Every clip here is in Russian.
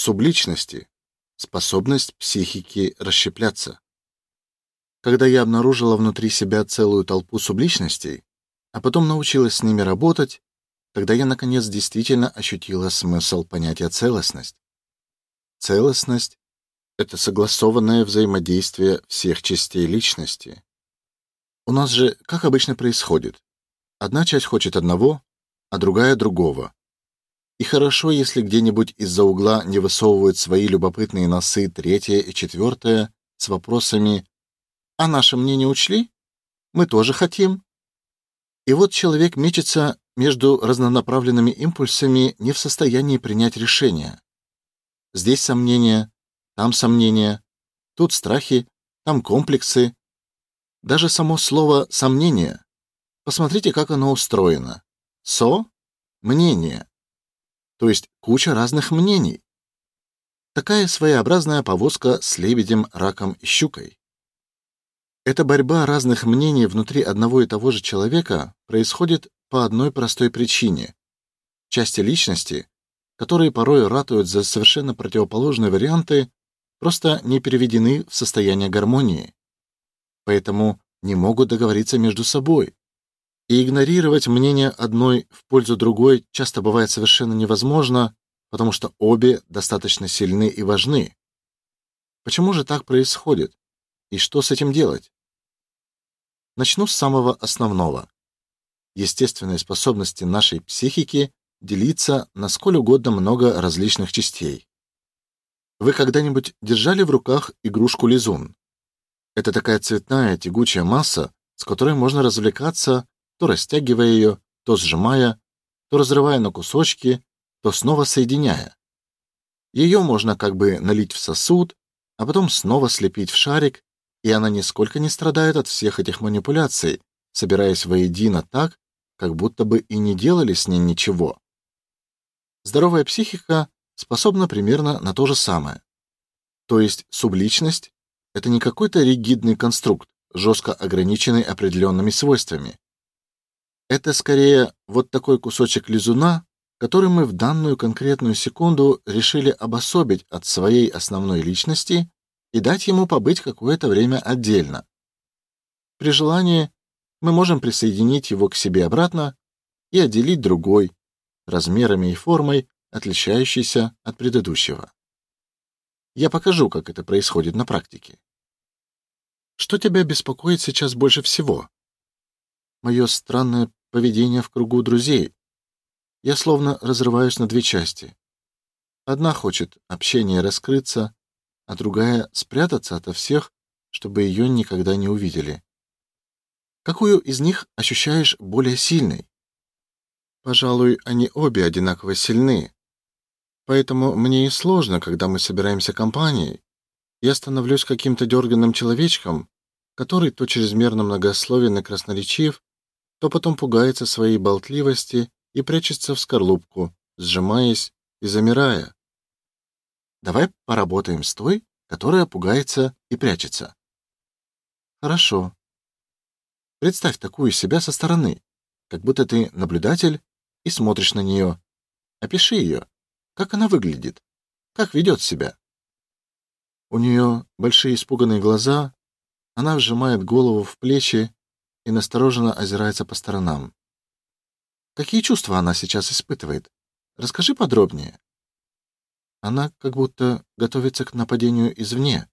Субличности способность психики расщепляться. Когда я обнаружила внутри себя целую толпу субличностей, а потом научилась с ними работать, тогда я наконец действительно ощутила смысл понятия целостность. Целостность это согласованное взаимодействие всех частей личности. У нас же, как обычно происходит, одна часть хочет одного, а другая другого. И хорошо, если где-нибудь из-за угла не высовывают свои любопытные носы третья и четвертая с вопросами: "А наше мнение учли? Мы тоже хотим". И вот человек мечется между разнонаправленными импульсами, не в состоянии принять решение. Здесь сомнения, там сомнения, тут страхи, там комплексы. Даже само слово сомнение. Посмотрите, как оно устроено. Со мнение то есть куча разных мнений. Такая своеобразная повозка с лебедем, раком и щукой. Эта борьба разных мнений внутри одного и того же человека происходит по одной простой причине. Части личности, которые порой ратуют за совершенно противоположные варианты, просто не переведены в состояние гармонии. Поэтому не могут договориться между собой. И игнорировать мнение одной в пользу другой часто бывает совершенно невозможно, потому что обе достаточно сильны и важны. Почему же так происходит? И что с этим делать? Начну с самого основного. Естественные способности нашей психики делиться на сколь угодно много различных частей. Вы когда-нибудь держали в руках игрушку лизун? Это такая цветная тягучая масса, с которой можно развлекаться то растягивая ее, то сжимая, то разрывая на кусочки, то снова соединяя. Ее можно как бы налить в сосуд, а потом снова слепить в шарик, и она нисколько не страдает от всех этих манипуляций, собираясь воедино так, как будто бы и не делали с ней ничего. Здоровая психика способна примерно на то же самое. То есть субличность это не какой-то ригидный конструкт, жестко ограниченный определенными свойствами. Это скорее вот такой кусочек лизуна, который мы в данную конкретную секунду решили обособить от своей основной личности и дать ему побыть какое-то время отдельно. При желании мы можем присоединить его к себе обратно и отделить другой, размерами и формой отличающийся от предыдущего. Я покажу, как это происходит на практике. Что тебя беспокоит сейчас больше всего? Мое странное поведение в кругу друзей. Я словно разрываюсь на две части. Одна хочет общения раскрыться, а другая спрятаться ото всех, чтобы ее никогда не увидели. Какую из них ощущаешь более сильной? Пожалуй, они обе одинаково сильны. Поэтому мне и сложно, когда мы собираемся компанией. Я становлюсь каким-то дерганым человечком, который то чрезмерно многословен и красноречив, то потом пугается своей болтливости и прячется в скорлупку, сжимаясь и замирая. Давай поработаем с той, которая пугается и прячется. Хорошо. Представь такую себя со стороны, как будто ты наблюдатель и смотришь на нее. Опиши ее, как она выглядит, как ведет себя. У нее большие испуганные глаза, она вжимает голову в плечи и настороженно озирается по сторонам. Какие чувства она сейчас испытывает? Расскажи подробнее. Она как будто готовится к нападению извне,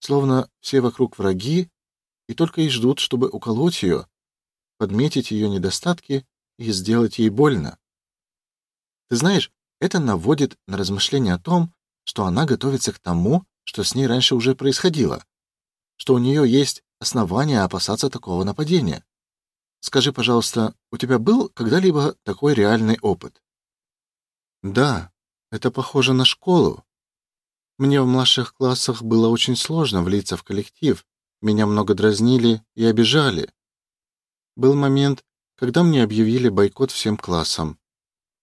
словно все вокруг враги и только и ждут, чтобы уколоть ее, подметить ее недостатки и сделать ей больно. Ты знаешь, это наводит на размышления о том, что она готовится к тому, что с ней раньше уже происходило, что у нее есть основания опасаться такого нападения. Скажи, пожалуйста, у тебя был когда-либо такой реальный опыт? Да, это похоже на школу. Мне в младших классах было очень сложно влиться в коллектив. Меня много дразнили и обижали. Был момент, когда мне объявили бойкот всем классам.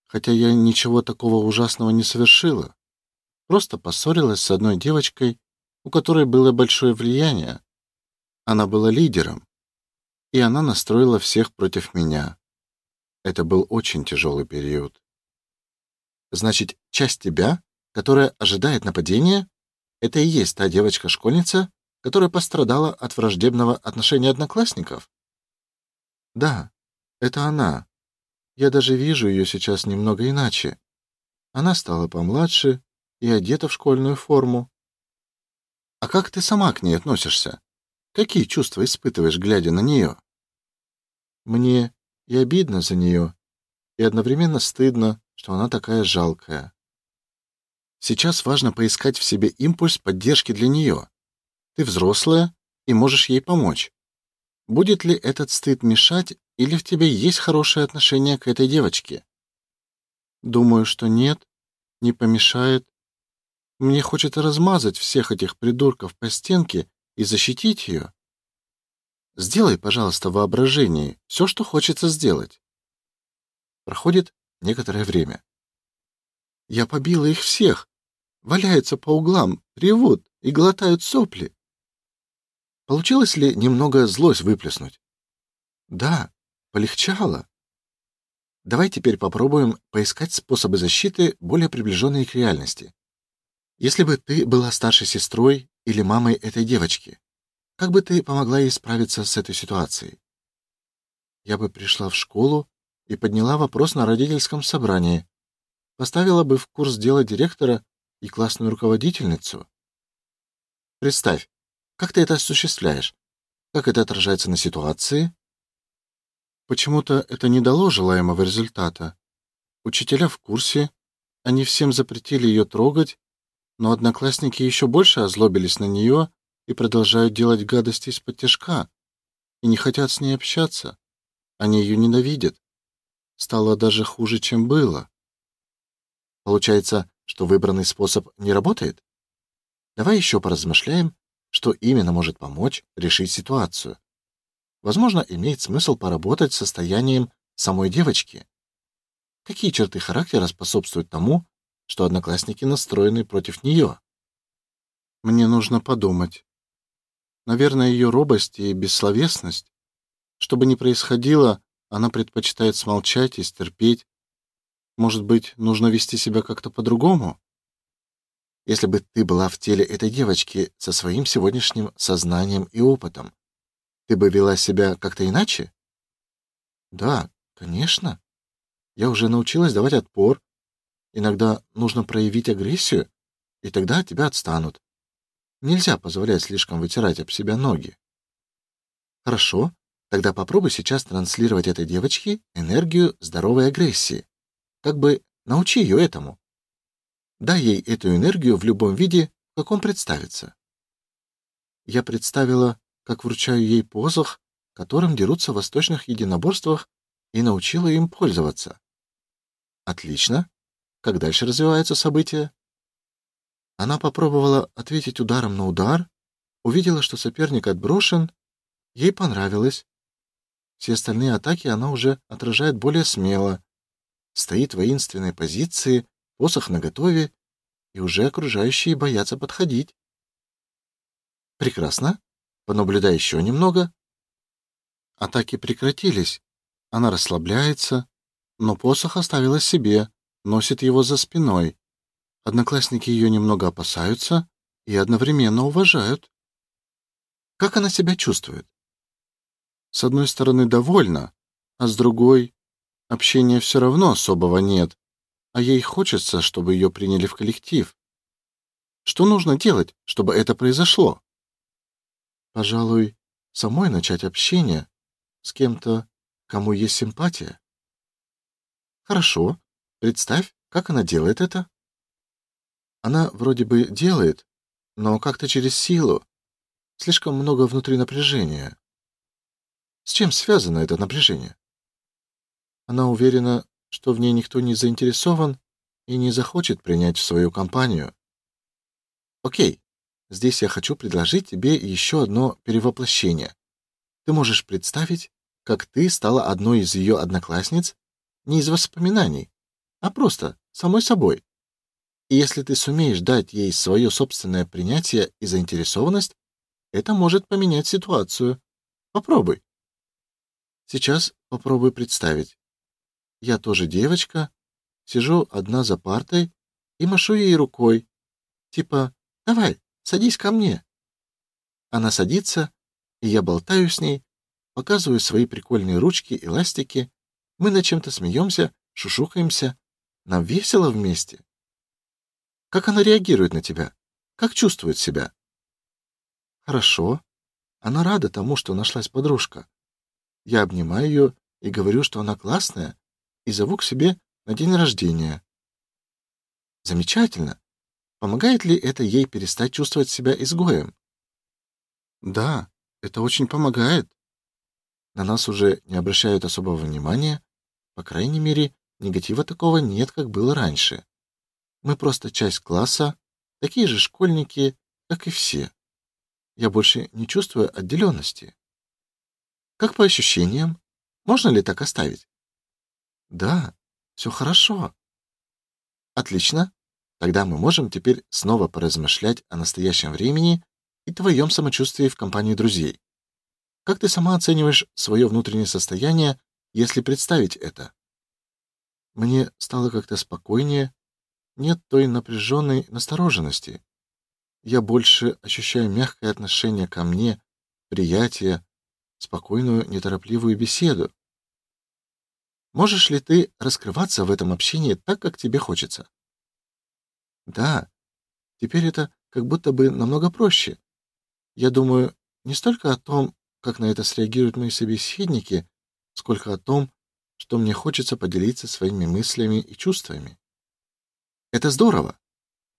Хотя я ничего такого ужасного не совершила. Просто поссорилась с одной девочкой, у которой было большое влияние, она была лидером, и она настроила всех против меня. Это был очень тяжелый период. Значит, часть тебя которая ожидает нападения, это и есть та девочка-школьница, которая пострадала от враждебного отношения одноклассников? Да, это она. Я даже вижу ее сейчас немного иначе. Она стала помладше и одета в школьную форму. А как ты сама к ней относишься? Какие чувства испытываешь, глядя на нее? Мне и обидно за нее, и одновременно стыдно, что она такая жалкая. Сейчас важно поискать в себе импульс поддержки для нее. Ты взрослая и можешь ей помочь. Будет ли этот стыд мешать, или в тебе есть хорошее отношение к этой девочке? Думаю, что нет, не помешает. Мне хочется размазать всех этих придурков по стенке и защитить ее. Сделай, пожалуйста, в воображении все, что хочется сделать. Проходит некоторое время. Я побила их всех, валяются по углам, ревут и глотают сопли. Получилось ли немного злость выплеснуть? Да, полегчало. Давай теперь попробуем поискать способы защиты, более приближенные к реальности. Если бы ты была старшей сестрой или мамой этой девочки, как бы ты помогла ей справиться с этой ситуацией? Я бы пришла в школу и подняла вопрос на родительском собрании, поставила бы в курс дела директора и классную руководительницу. Представь, как ты это осуществляешь? Как это отражается на ситуации? Почему-то это не дало желаемого результата. Учителя в курсе, они всем запретили ее трогать, но одноклассники еще больше озлобились на нее и продолжают делать гадости из-под тяжка и не хотят с ней общаться. Они ее ненавидят. Стало даже хуже, чем было. Получается, что выбранный способ не работает? Давай еще поразмышляем, что именно может помочь решить ситуацию. Возможно, имеет смысл поработать с состоянием самой девочки. Какие черты характера способствуют тому, что одноклассники настроены против нее? Мне нужно подумать. Наверное, ее робость и бессловесность. Что бы ни происходило, она предпочитает смолчать и стерпеть, может быть, нужно вести себя как-то по-другому? Если бы ты была в теле этой девочки со своим сегодняшним сознанием и опытом, ты бы вела себя как-то иначе? Да, конечно. Я уже научилась давать отпор. Иногда нужно проявить агрессию, и тогда от тебя отстанут. Нельзя позволять слишком вытирать об себя ноги. Хорошо, тогда попробуй сейчас транслировать этой девочке энергию здоровой агрессии. Как бы научи ее этому. Дай ей эту энергию в любом виде, в каком представится. Я представила, как вручаю ей посох, которым дерутся в восточных единоборствах, и научила им пользоваться. Отлично. Как дальше развиваются события? Она попробовала ответить ударом на удар, увидела, что соперник отброшен, ей понравилось. Все остальные атаки она уже отражает более смело, стоит в воинственной позиции, посох наготове, и уже окружающие боятся подходить. Прекрасно. Понаблюдай еще немного. Атаки прекратились. Она расслабляется, но посох оставила себе, носит его за спиной. Одноклассники ее немного опасаются и одновременно уважают. Как она себя чувствует? С одной стороны, довольна, а с другой Общения все равно особого нет, а ей хочется, чтобы ее приняли в коллектив. Что нужно делать, чтобы это произошло? Пожалуй, самой начать общение с кем-то, кому есть симпатия. Хорошо. Представь, как она делает это. Она вроде бы делает, но как-то через силу. Слишком много внутри напряжения. С чем связано это напряжение? Она уверена, что в ней никто не заинтересован и не захочет принять в свою компанию. О'кей. Здесь я хочу предложить тебе еще одно перевоплощение. Ты можешь представить, как ты стала одной из ее одноклассниц не из воспоминаний, а просто самой собой. И если ты сумеешь дать ей свое собственное принятие и заинтересованность, это может поменять ситуацию. Попробуй. Сейчас попробуй представить, я тоже девочка, сижу одна за партой, и машу ей рукой, типа: "Давай, садись ко мне". Она садится, и я болтаю с ней, показываю свои прикольные ручки и ластики. Мы над чем-то смеемся, шушукаемся. Нам весело вместе. Как она реагирует на тебя? Как чувствует себя? Хорошо. Она рада тому, что нашлась подружка. Я обнимаю ее и говорю, что она классная, и зову к себе на день рождения. Замечательно. Помогает ли это ей перестать чувствовать себя изгоем? Да, это очень помогает. На нас уже не обращают особого внимания, по крайней мере, негатива такого нет, как было раньше. Мы просто часть класса, такие же школьники, как и все. Я больше не чувствую отделенности. Как по ощущениям? Можно ли так оставить? Да, все хорошо. Отлично. Тогда мы можем теперь снова поразмышлять о настоящем времени и твоем самочувствии в компании друзей. Как ты сама оцениваешь свое внутреннее состояние, если представить это? Мне стало как-то спокойнее, нет той напряженной настороженности. Я больше ощущаю мягкое отношение ко мне, приятие, спокойную, неторопливую беседу. Можешь ли ты раскрываться в этом общении так, как тебе хочется? Да. Теперь это как будто бы намного проще. Я думаю не столько о том, как на это среагируют мои собеседники, сколько о том, что мне хочется поделиться своими мыслями и чувствами. Это здорово.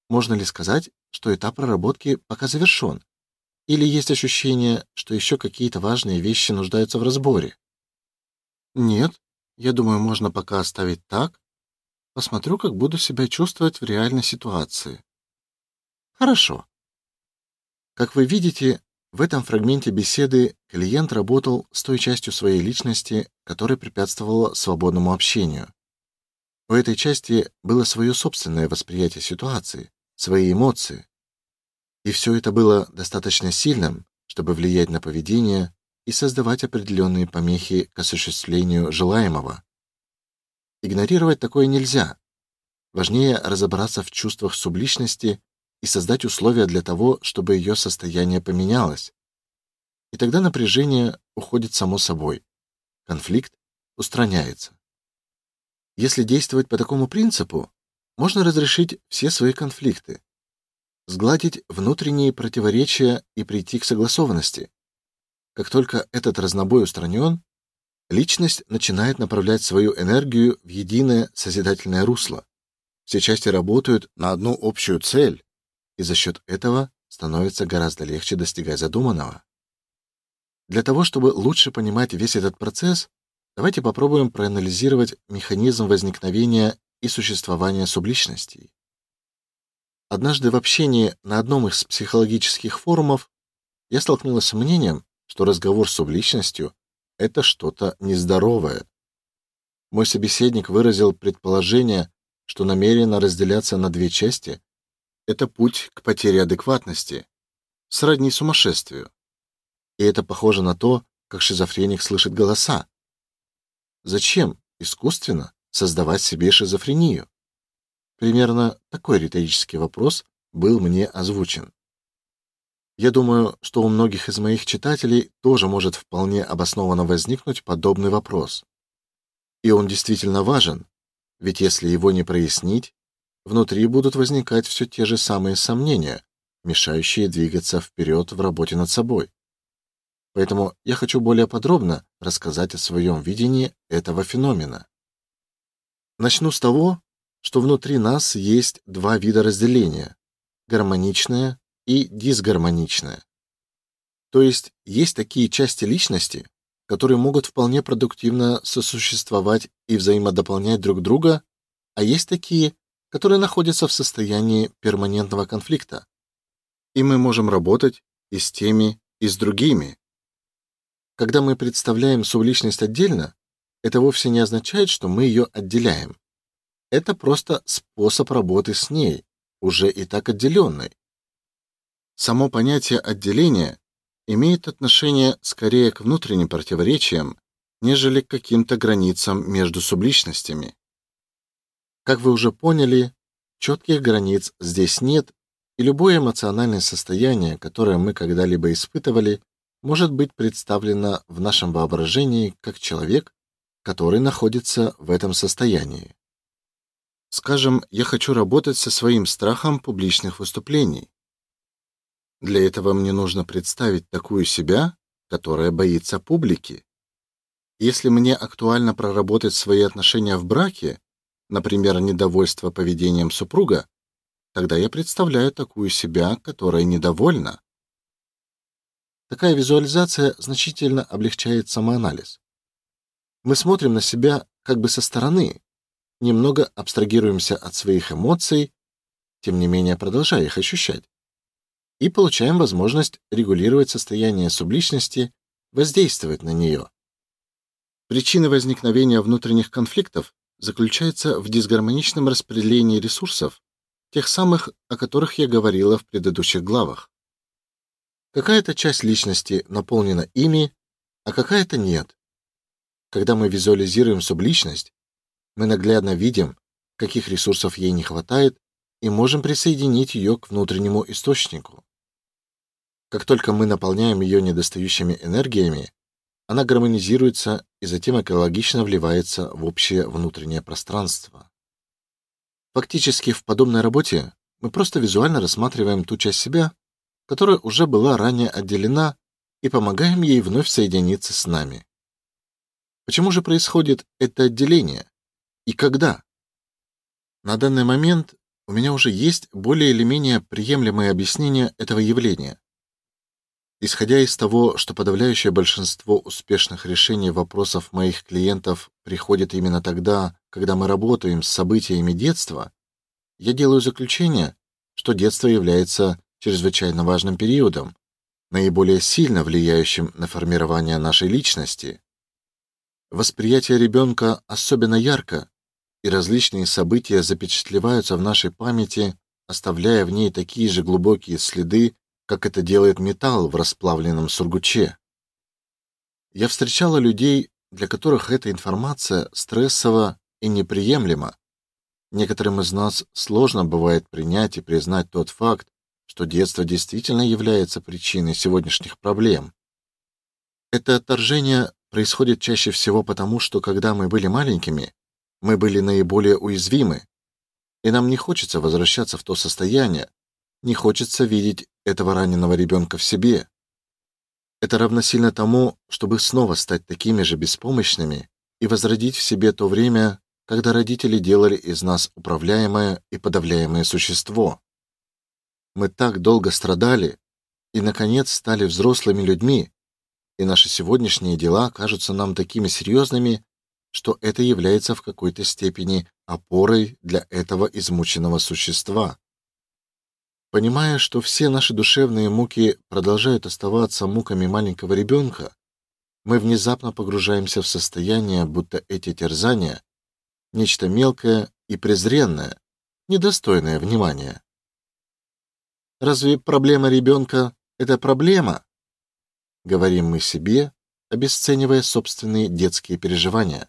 Можно ли сказать, что этап проработки пока завершен? Или есть ощущение, что еще какие-то важные вещи нуждаются в разборе? Нет, я думаю, можно пока оставить так. Посмотрю, как буду себя чувствовать в реальной ситуации. Хорошо. Как вы видите, в этом фрагменте беседы клиент работал с той частью своей личности, которая препятствовала свободному общению. У этой части было свое собственное восприятие ситуации, свои эмоции. И все это было достаточно сильным, чтобы влиять на поведение и создавать определенные помехи к осуществлению желаемого. Игнорировать такое нельзя. Важнее разобраться в чувствах субличности и создать условия для того, чтобы ее состояние поменялось. И тогда напряжение уходит само собой. Конфликт устраняется. Если действовать по такому принципу, можно разрешить все свои конфликты, сгладить внутренние противоречия и прийти к согласованности. Как только этот разнобой устранен, личность начинает направлять свою энергию в единое созидательное русло. Все части работают на одну общую цель, и за счет этого становится гораздо легче достигать задуманного. Для того, чтобы лучше понимать весь этот процесс, Давайте попробуем проанализировать механизм возникновения и существования субличностей. Однажды в общении на одном из психологических форумов я столкнулась с мнением, что разговор с субличностью это что-то нездоровое. Мой собеседник выразил предположение, что намеренно разделяться на две части это путь к потере адекватности, сродни сумасшествию. И это похоже на то, как шизофреник слышит голоса. Зачем искусственно создавать себе шизофрению? Примерно такой риторический вопрос был мне озвучен. Я думаю, что у многих из моих читателей тоже может вполне обоснованно возникнуть подобный вопрос. И он действительно важен, ведь если его не прояснить, внутри будут возникать все те же самые сомнения, мешающие двигаться вперед в работе над собой. Поэтому я хочу более подробно рассказать о своем видении этого феномена. Начну с того, что внутри нас есть два вида разделения: гармоничное и дисгармоничное. То есть есть такие части личности, которые могут вполне продуктивно сосуществовать и взаимодополнять друг друга, а есть такие, которые находятся в состоянии перманентного конфликта. И мы можем работать и с теми, и с другими, когда мы представляем субличность отдельно, это вовсе не означает, что мы ее отделяем. Это просто способ работы с ней, уже и так отделенной. Само понятие отделения имеет отношение скорее к внутренним противоречиям, нежели к каким-то границам между субличностями. Как вы уже поняли, Четких границ здесь нет, и любое эмоциональное состояние, которое мы когда-либо испытывали, может быть представлено в нашем воображении как человек, который находится в этом состоянии. Скажем, я хочу работать со своим страхом публичных выступлений. Для этого мне нужно представить такую себя, которая боится публики. Если мне актуально проработать свои отношения в браке, например, недовольство поведением супруга, тогда я представляю такую себя, которая недовольна. Такая визуализация значительно облегчает самоанализ. Мы смотрим на себя как бы со стороны, немного абстрагируемся от своих эмоций, тем не менее продолжая их ощущать, и получаем возможность регулировать состояние субличности, воздействовать на нее. Причина возникновения внутренних конфликтов заключается в дисгармоничном распределении ресурсов, тех самых, о которых я говорила в предыдущих главах. Какая-то часть личности наполнена ими, а какая-то нет. Когда мы визуализируем субличность, мы наглядно видим, каких ресурсов ей не хватает, и можем присоединить ее к внутреннему источнику. Как только мы наполняем ее недостающими энергиями, она гармонизируется и затем экологично вливается в общее внутреннее пространство. Фактически в подобной работе мы просто визуально рассматриваем ту часть себя, которая уже была ранее отделена, и помогаем ей вновь соединиться с нами. Почему же происходит это отделение и когда? На данный момент у меня уже есть более или менее приемлемое объяснение этого явления. Исходя из того, что подавляющее большинство успешных решений вопросов моих клиентов приходит именно тогда, когда мы работаем с событиями детства, я делаю заключение, что детство является чрезвычайно важным периодом, наиболее сильно влияющим на формирование нашей личности. Восприятие ребенка особенно ярко, и различные события запечатлеваются в нашей памяти, оставляя в ней такие же глубокие следы, как это делает металл в расплавленном сургуче. Я встречала людей, для которых эта информация стрессова и неприемлема. Некоторым из нас сложно бывает принять и признать тот факт, что детство действительно является причиной сегодняшних проблем. Это отторжение происходит чаще всего потому, что когда мы были маленькими, мы были наиболее уязвимы, и нам не хочется возвращаться в то состояние, не хочется видеть этого раненого ребенка в себе. Это равносильно тому, чтобы снова стать такими же беспомощными и возродить в себе то время, когда родители делали из нас управляемое и подавляемое существо. Мы так долго страдали и наконец стали взрослыми людьми, и наши сегодняшние дела кажутся нам такими серьезными, что это является в какой-то степени опорой для этого измученного существа. Понимая, что все наши душевные муки продолжают оставаться муками маленького ребенка, мы внезапно погружаемся в состояние, будто эти терзания нечто мелкое и презренное, недостойное внимания. Разве проблема ребенка — это проблема? Говорим мы себе, обесценивая собственные детские переживания.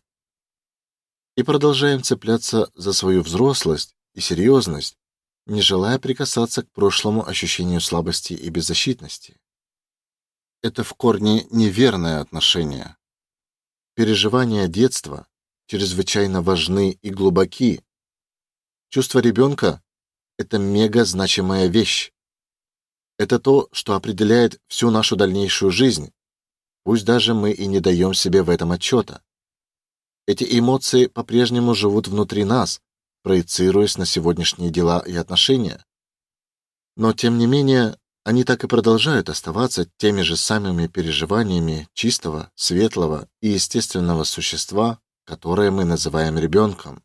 И продолжаем цепляться за свою взрослость и серьезность, не желая прикасаться к прошлому ощущению слабости и беззащитности. Это в корне неверное отношение. Переживания детства чрезвычайно важны и глубоки. Чувство ребенка — это мега значимая вещь. Это то, что определяет всю нашу дальнейшую жизнь, пусть даже мы и не даем себе в этом отчета. Эти эмоции по-прежнему живут внутри нас, проецируясь на сегодняшние дела и отношения. Но тем не менее, они так и продолжают оставаться теми же самыми переживаниями чистого, светлого и естественного существа, которое мы называем ребенком.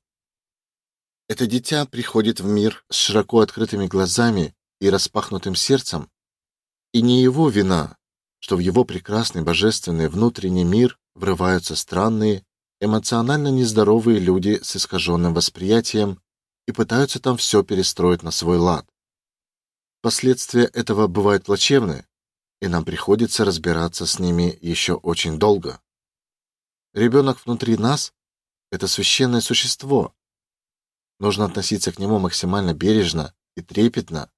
Это дитя приходит в мир с широко открытыми глазами и распахнутым сердцем, и не его вина, что в его прекрасный божественный внутренний мир врываются странные, эмоционально нездоровые люди с искаженным восприятием и пытаются там все перестроить на свой лад. Последствия этого бывают плачевны, и нам приходится разбираться с ними еще очень долго. Ребенок внутри нас это священное существо. нужно относиться к нему максимально бережно и трепетно.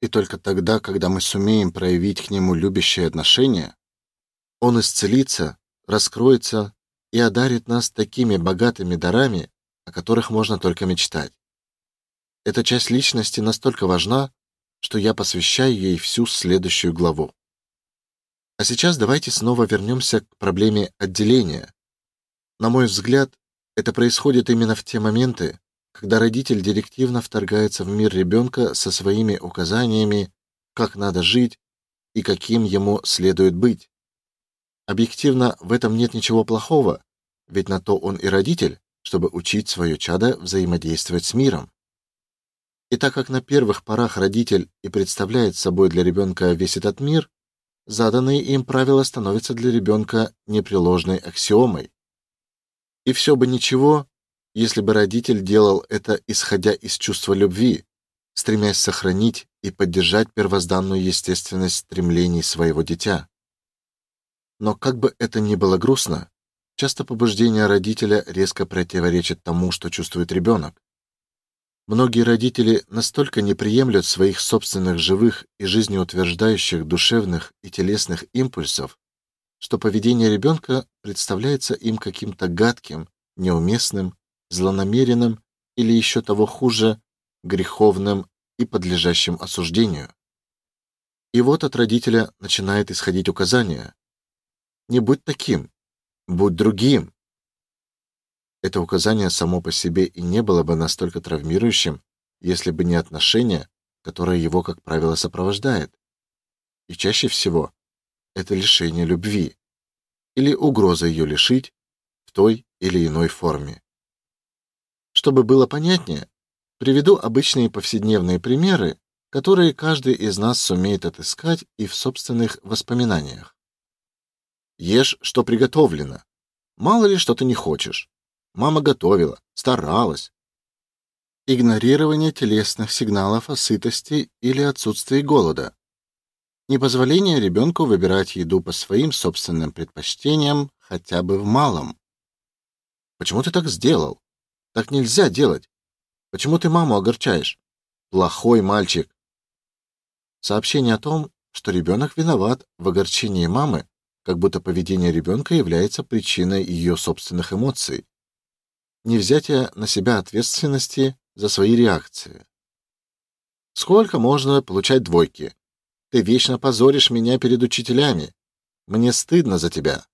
И только тогда, когда мы сумеем проявить к нему любящее отношение, он исцелится, раскроется и одарит нас такими богатыми дарами, о которых можно только мечтать. Эта часть личности настолько важна, что я посвящаю ей всю следующую главу. А сейчас давайте снова вернемся к проблеме отделения. На мой взгляд, это происходит именно в те моменты, когда родитель директивно вторгается в мир ребенка со своими указаниями, как надо жить и каким ему следует быть. Объективно в этом нет ничего плохого, ведь на то он и родитель, чтобы учить свое чадо взаимодействовать с миром. И так как на первых порах родитель и представляет собой для ребенка весь этот мир, заданные им правила становятся для ребенка непреложной аксиомой. И все бы ничего, если бы родитель делал это исходя из чувства любви, стремясь сохранить и поддержать первозданную естественность стремлений своего дитя. Но как бы это ни было грустно, часто побуждение родителя резко противоречит тому, что чувствует ребенок. Многие родители настолько не приемлют своих собственных живых и жизнеутверждающих душевных и телесных импульсов, что поведение ребенка представляется им каким-то гадким, неуместным, злонамеренным или еще того хуже, греховным и подлежащим осуждению. И вот от родителя начинает исходить указание: не будь таким, будь другим. Это указание само по себе и не было бы настолько травмирующим, если бы не отношение, которое его, как правило, сопровождает. И чаще всего это лишение любви или угроза ее лишить в той или иной форме. Чтобы было понятнее, приведу обычные повседневные примеры, которые каждый из нас сумеет отыскать и в собственных воспоминаниях. Ешь, что приготовлено. Мало ли что ты не хочешь. Мама готовила, старалась. Игнорирование телесных сигналов о сытости или отсутствии голода. Непозволение ребенку выбирать еду по своим собственным предпочтениям, хотя бы в малом. Почему ты так сделал? Так нельзя делать. Почему ты маму огорчаешь? Плохой мальчик. Сообщение о том, что ребенок виноват в огорчении мамы, как будто поведение ребенка является причиной ее собственных эмоций. Не взятие на себя ответственности за свои реакции. Сколько можно получать двойки? Ты вечно позоришь меня перед учителями. Мне стыдно за тебя.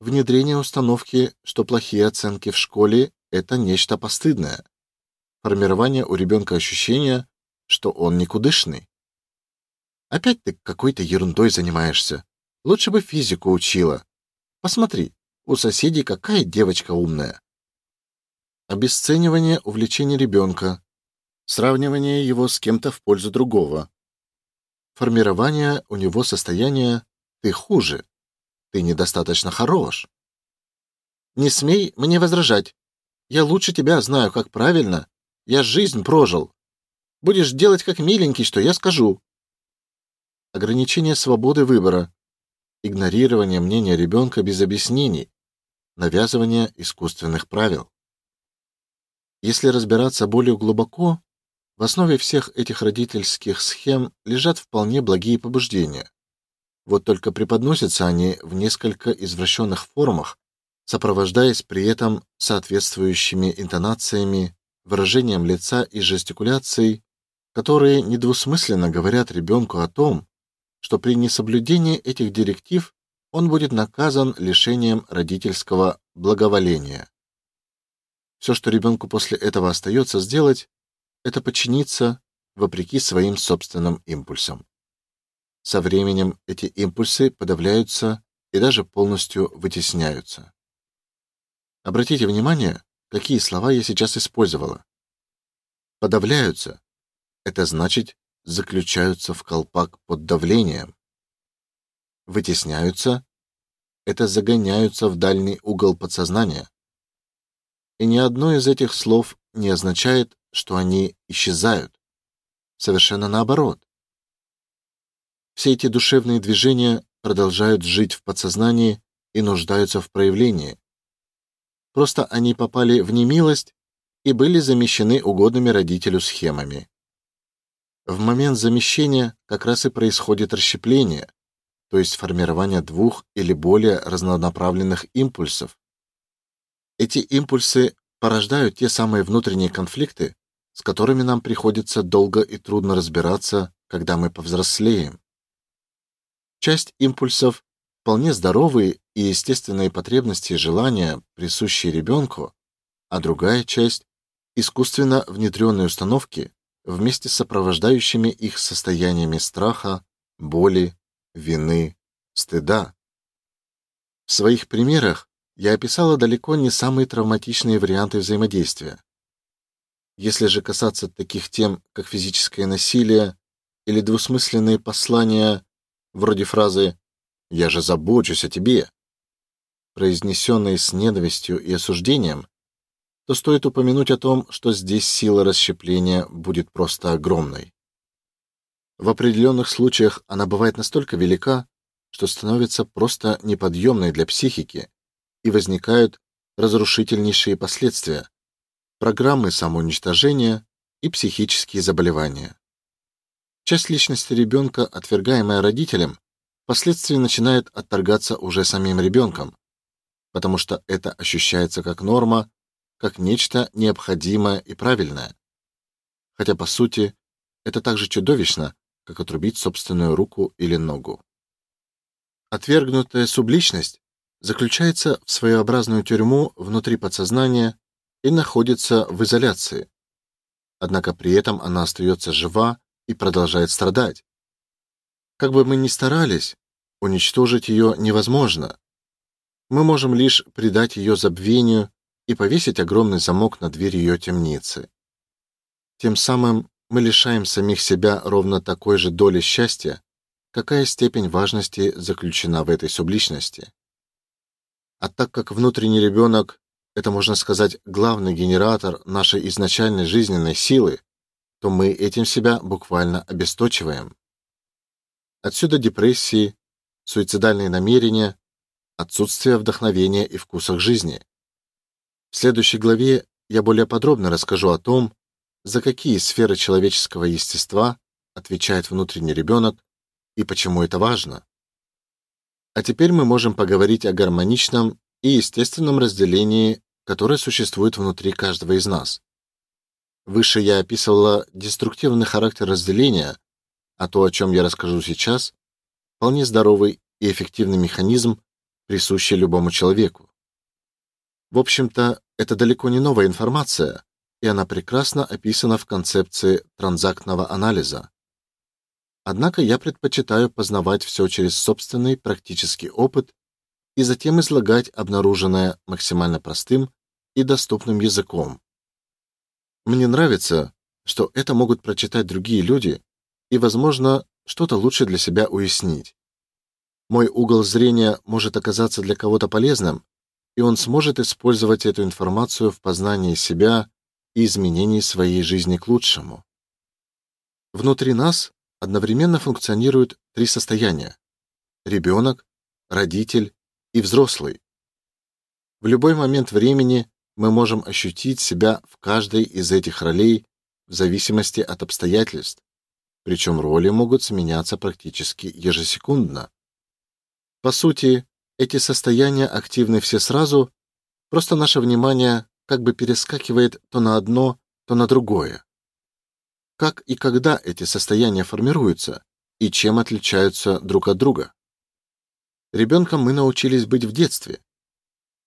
Внедрение установки, что плохие оценки в школе это нечто постыдное. Формирование у ребенка ощущения, что он никудышный. Опять ты какой-то ерундой занимаешься. Лучше бы физику учила. Посмотри, у соседей какая девочка умная. Обесценивание увлечения ребенка, сравнивание его с кем-то в пользу другого. Формирование у него состояния ты хуже, ты недостаточно хорош. Не смей мне возражать. Я лучше тебя знаю, как правильно. Я жизнь прожил. Будешь делать как миленький, что я скажу. Ограничение свободы выбора игнорирование мнения ребенка без объяснений, навязывание искусственных правил. Если разбираться более глубоко, в основе всех этих родительских схем лежат вполне благие побуждения. Вот только преподносятся они в несколько извращенных формах, сопровождаясь при этом соответствующими интонациями, выражением лица и жестикуляцией, которые недвусмысленно говорят ребенку о том, что при несоблюдении этих директив он будет наказан лишением родительского благоволения. Все, что ребенку после этого остается сделать, это подчиниться вопреки своим собственным импульсам. Со временем эти импульсы подавляются и даже полностью вытесняются. Обратите внимание, какие слова я сейчас использовала. Подавляются это значит заключаются в колпак под давлением. Вытесняются это загоняются в дальний угол подсознания. И ни одно из этих слов не означает, что они исчезают. Совершенно наоборот. Все эти душевные движения продолжают жить в подсознании и нуждаются в проявлении. Просто они попали в немилость и были замещены угодными родителю схемами. В момент замещения как раз и происходит расщепление, то есть формирование двух или более разнонаправленных импульсов. Эти импульсы порождают те самые внутренние конфликты, с которыми нам приходится долго и трудно разбираться, когда мы повзрослеем. Часть импульсов вполне здоровые и естественные потребности и желания, присущие ребенку, а другая часть искусственно внедренные установки вместе с сопровождающими их состояниями страха, боли, вины, стыда. В своих примерах я описала далеко не самые травматичные варианты взаимодействия. Если же касаться таких тем, как физическое насилие или двусмысленные послания вроде фразы «Я же забочусь о тебе», произнесенные с ненавистью и осуждением, то стоит упомянуть о том, что здесь сила расщепления будет просто огромной. В определенных случаях она бывает настолько велика, что становится просто неподъемной для психики, и возникают разрушительнейшие последствия: программы самоуничтожения и психические заболевания. Часть личности ребенка, отвергаемая родителем, впоследствии начинает отторгаться уже самим ребенком, потому что это ощущается как норма как нечто необходимое и правильное. Хотя по сути это так же чудовищно, как отрубить собственную руку или ногу. Отвергнутая субличность заключается в своеобразную тюрьму внутри подсознания и находится в изоляции. Однако при этом она остается жива и продолжает страдать. Как бы мы ни старались, уничтожить ее невозможно. Мы можем лишь предать ее забвению и повесить огромный замок на дверь ее темницы. Тем самым мы лишаем самих себя ровно такой же доли счастья, какая степень важности заключена в этой субличности. А так как внутренний ребенок — это, можно сказать, главный генератор нашей изначальной жизненной силы, то мы этим себя буквально обесточиваем. Отсюда депрессии, суицидальные намерения, отсутствие вдохновения и вкуса к жизни. В следующей главе я более подробно расскажу о том, за какие сферы человеческого естества отвечает внутренний ребенок и почему это важно. А теперь мы можем поговорить о гармоничном и естественном разделении, которое существует внутри каждого из нас. Выше я описывала деструктивный характер разделения, а то, о чем я расскажу сейчас, вполне здоровый и эффективный механизм, присущий любому человеку. В общем-то, это далеко не новая информация, и она прекрасно описана в концепции транзактного анализа. Однако я предпочитаю познавать все через собственный практический опыт и затем излагать обнаруженное максимально простым и доступным языком. Мне нравится, что это могут прочитать другие люди и, возможно, что-то лучше для себя уяснить. Мой угол зрения может оказаться для кого-то полезным, и он сможет использовать эту информацию в познании себя и изменении своей жизни к лучшему. Внутри нас одновременно функционируют три состояния: ребенок, родитель и взрослый. В любой момент времени мы можем ощутить себя в каждой из этих ролей в зависимости от обстоятельств, причем роли могут сменяться практически ежесекундно. По сути, эти состояния активны все сразу, просто наше внимание как бы перескакивает то на одно, то на другое. Как и когда эти состояния формируются и чем отличаются друг от друга? Ребенком мы научились быть в детстве.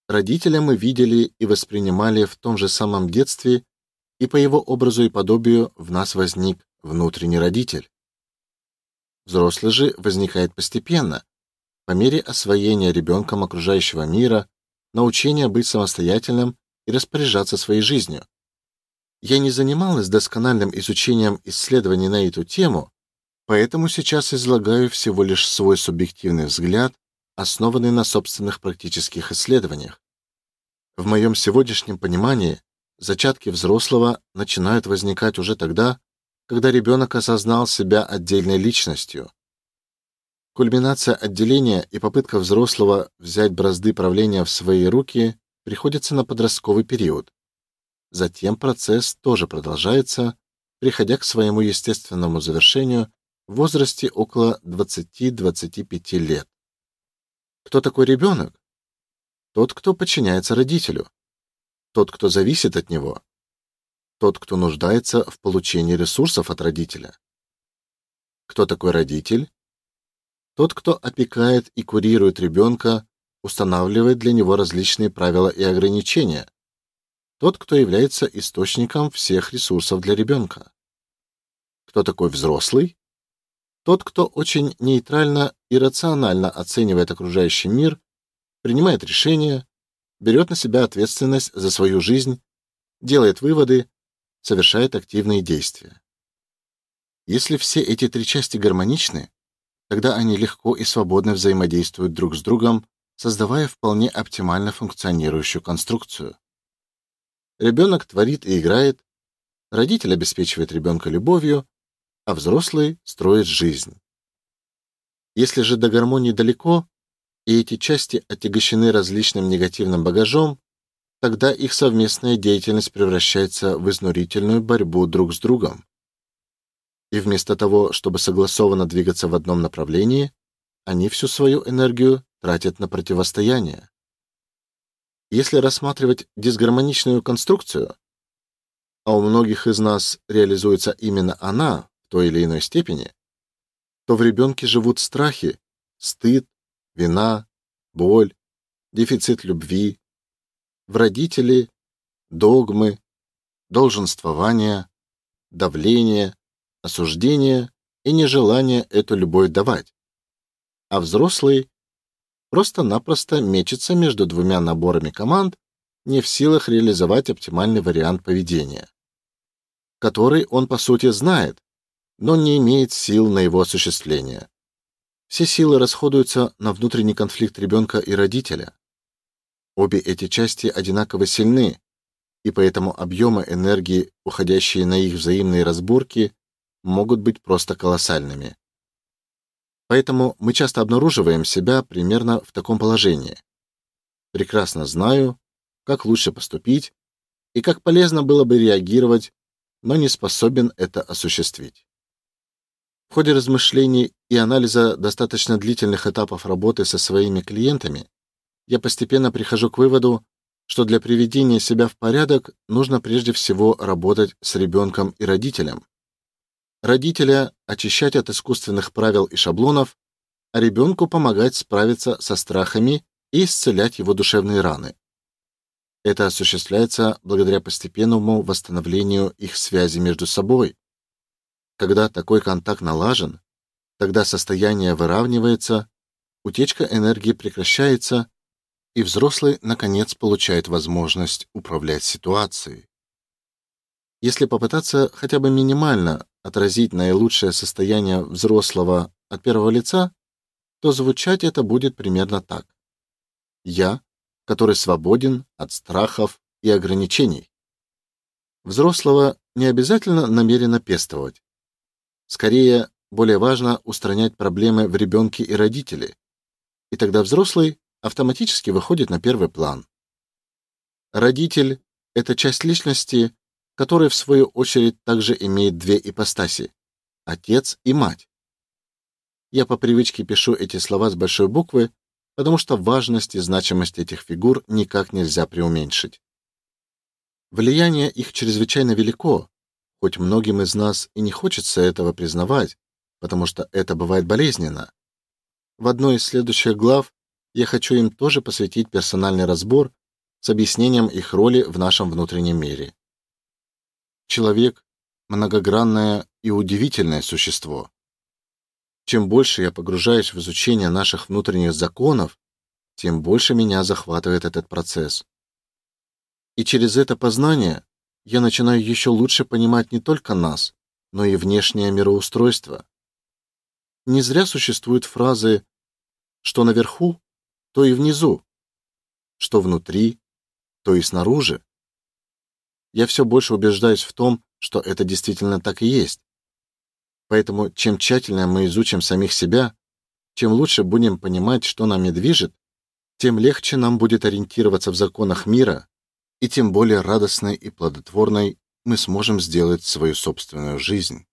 Родителя мы видели и воспринимали в том же самом детстве, и по его образу и подобию в нас возник внутренний родитель. Взрослый же возникает постепенно, по мере освоения ребенком окружающего мира, научения быть самостоятельным и распоряжаться своей жизнью. Я не занималась доскональным изучением исследований на эту тему, поэтому сейчас излагаю всего лишь свой субъективный взгляд, основанный на собственных практических исследованиях. В моем сегодняшнем понимании зачатки взрослого начинают возникать уже тогда, когда ребенок осознал себя отдельной личностью, Кульминация отделения и попытка взрослого взять бразды правления в свои руки приходится на подростковый период. затем процесс тоже продолжается, приходя к своему естественному завершению в возрасте около 20-25 лет. Кто такой ребенок? Тот, кто подчиняется родителю. Тот, кто зависит от него. Тот, кто нуждается в получении ресурсов от родителя. Кто такой родитель? Тот, кто опекает и курирует ребенка, устанавливает для него различные правила и ограничения. Тот, кто является источником всех ресурсов для ребенка. Кто такой взрослый? Тот, кто очень нейтрально и рационально оценивает окружающий мир принимает решения, берет на себя ответственность за свою жизнь, делает выводы, совершает активные действия. Если все эти три части гармоничны, тогда они легко и свободно взаимодействуют друг с другом, создавая вполне оптимально функционирующую конструкцию. Ребенок творит и играет, родитель обеспечивает ребенка любовью, а взрослый строит жизнь. Если же до гармонии далеко, и эти части отягощены различным негативным багажом, тогда их совместная деятельность превращается в изнурительную борьбу друг с другом. И вместо того, чтобы согласованно двигаться в одном направлении, они всю свою энергию тратят на противостояние. Если рассматривать дисгармоничную конструкцию, а у многих из нас реализуется именно она в той или иной степени, то в ребенке живут страхи, стыд, вина, боль, дефицит любви, в родители догмы, долженствование, давление, осуждение и нежелание эту любовь давать. А взрослый просто-напросто мечется между двумя наборами команд, не в силах реализовать оптимальный вариант поведения, который он по сути знает, но не имеет сил на его осуществление. Все силы расходуются на внутренний конфликт ребенка и родителя. Обе эти части одинаково сильны, и поэтому объемы энергии, уходящие на их взаимные разборки, могут быть просто колоссальными. Поэтому мы часто обнаруживаем себя примерно в таком положении. Прекрасно знаю, как лучше поступить и как полезно было бы реагировать, но не способен это осуществить. В ходе размышлений и анализа достаточно длительных этапов работы со своими клиентами я постепенно прихожу к выводу, что для приведения себя в порядок нужно прежде всего работать с ребенком и родителем. Родителя очищать от искусственных правил и шаблонов, а ребенку помогать справиться со страхами и исцелять его душевные раны. Это осуществляется благодаря постепенному восстановлению их связи между собой, когда такой контакт налажен, тогда состояние выравнивается, утечка энергии прекращается, и взрослый наконец получает возможность управлять ситуацией. Если попытаться хотя бы минимально отразить наилучшее состояние взрослого от первого лица, то звучать это будет примерно так: я, который свободен от страхов и ограничений. Взрослого не обязательно намеренно пестовать. Скорее, более важно устранять проблемы в ребенке и родителе. И тогда взрослый автоматически выходит на первый план. Родитель это часть личности, которая в свою очередь также имеет две ипостаси: отец и мать. Я по привычке пишу эти слова с большой буквы, потому что важность и значимость этих фигур никак нельзя преуменьшить. Влияние их чрезвычайно велико, хоть многим из нас и не хочется этого признавать, потому что это бывает болезненно. В одной из следующих глав я хочу им тоже посвятить персональный разбор с объяснением их роли в нашем внутреннем мире. Человек многогранное и удивительное существо. Чем больше я погружаюсь в изучение наших внутренних законов, тем больше меня захватывает этот процесс. И через это познание я начинаю еще лучше понимать не только нас, но и внешнее мироустройство. Не зря существуют фразы что наверху, то и внизу, что внутри, то и снаружи. Я все больше убеждаюсь в том, что это действительно так и есть. Поэтому чем тщательнее мы изучим самих себя, чем лучше будем понимать, что нами движет, тем легче нам будет ориентироваться в законах мира и тем более радостной и плодотворной мы сможем сделать свою собственную жизнь.